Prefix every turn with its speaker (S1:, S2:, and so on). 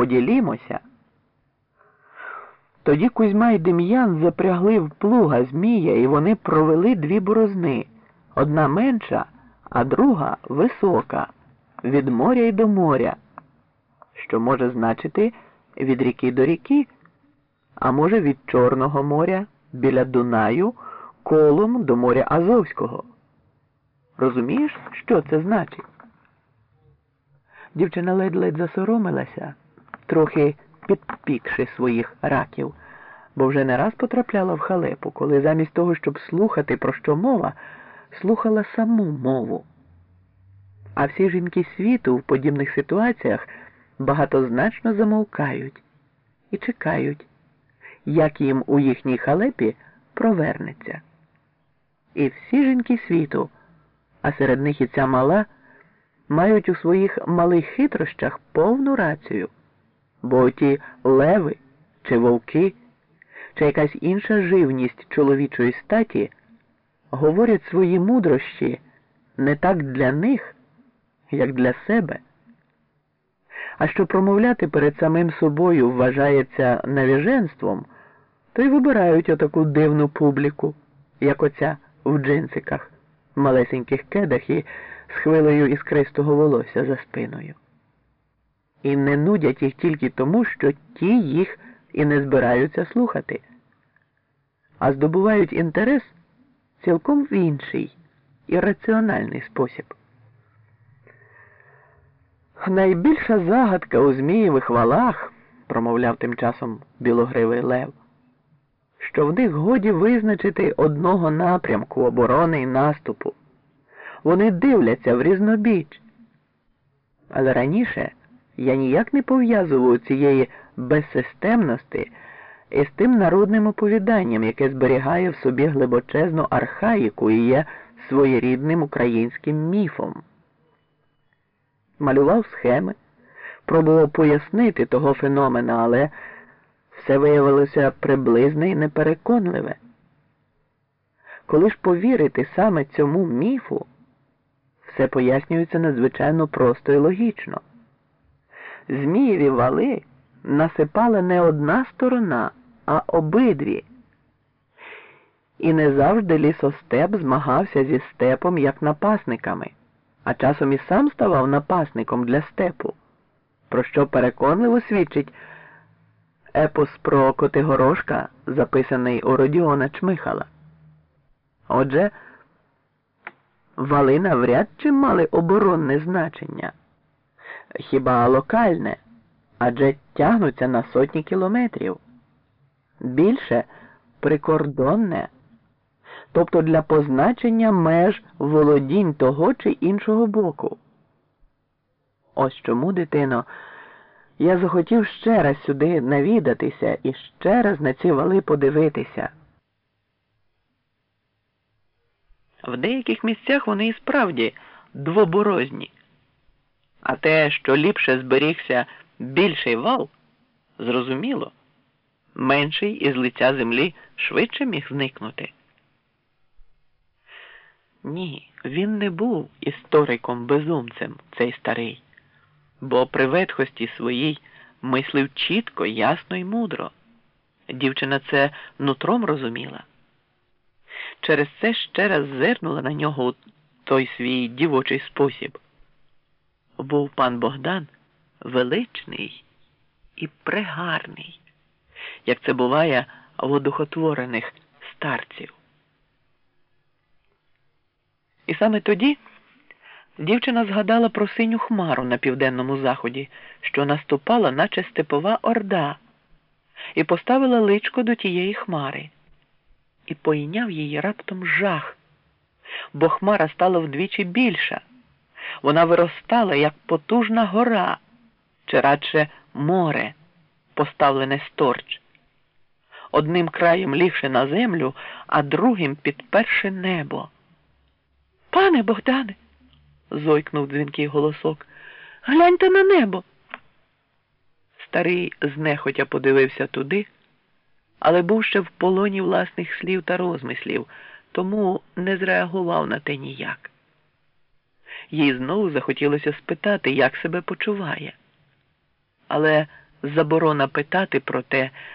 S1: поділімося. Тоді Кузьма і Дем'ян запрягли в плуга Змія, і вони провели дві борозни одна менша, а друга висока, від моря й до моря, що може значити від ріки до ріки, а може від Чорного моря біля Дунаю колом до моря Азовського. Розумієш, що це значить? Дівчина ледь-ледь засоромилася, трохи підпікши своїх раків, бо вже не раз потрапляла в халепу, коли замість того, щоб слухати, про що мова, слухала саму мову. А всі жінки світу в подібних ситуаціях багатозначно замовкають і чекають, як їм у їхній халепі провернеться. І всі жінки світу, а серед них і ця мала, мають у своїх малих хитрощах повну рацію, бо ті леви чи вовки, чи якась інша живність чоловічої статі говорять свої мудрощі не так для них, як для себе. А що промовляти перед самим собою вважається навіженством, то й вибирають отаку дивну публіку, як оця в джинсиках, малесеньких кедах і з хвилею іскристого волосся за спиною. І не нудять їх тільки тому, що ті їх і не збираються слухати, а здобувають інтерес цілком в інший і раціональний спосіб. Найбільша загадка у Змієвих валах, промовляв тим часом білогривий Лев, що в них годі визначити одного напрямку оборони і наступу. Вони дивляться в різнобіч. Але раніше я ніяк не пов'язував цієї безсистемності із тим народним оповіданням, яке зберігає в собі глибочезну архаїку і є своєрідним українським міфом малював схеми, пробував пояснити того феномена, але все виявилося приблизне і непереконливе. Коли ж повірити саме цьому міфу, все пояснюється надзвичайно просто і логічно. Змієві вали насипала не одна сторона, а обидві. І не завжди лісостеп змагався зі степом як напасниками а часом і сам ставав напасником для степу, про що переконливо свідчить епос про Котигорошка, записаний у Родіона Чмихала. Отже, вали навряд чи мали оборонне значення, хіба локальне, адже тягнуться на сотні кілометрів. Більше прикордонне тобто для позначення меж володінь того чи іншого боку. Ось чому, дитино, я захотів ще раз сюди навідатися і ще раз на ці вали подивитися. В деяких місцях вони і справді двоборозні, а те, що ліпше зберігся більший вал, зрозуміло, менший із лиця землі швидше міг зникнути. Ні, він не був істориком безумцем, цей старий, бо при ветхості своїй мислив чітко, ясно і мудро. Дівчина це нутром розуміла. Через це ще раз зирнула на нього той свій дівочий спосіб. Був пан Богдан величний і прегарний, як це буває в одухотворених старців. І саме тоді дівчина згадала про синю хмару на південному заході, що наступала, наче степова орда, і поставила личко до тієї хмари. І пойняв її раптом жах, бо хмара стала вдвічі більша. Вона виростала, як потужна гора, чи радше море, поставлене сторч. Одним краєм лігши на землю, а другим підперши небо. Пане Богдане, зойкнув дзвінкий голосок, гляньте на небо. Старий знехотя подивився туди, але був ще в полоні власних слів та розмислів, тому не зреагував на те ніяк. Їй знову захотілося спитати, як себе почуває. Але заборона питати про те,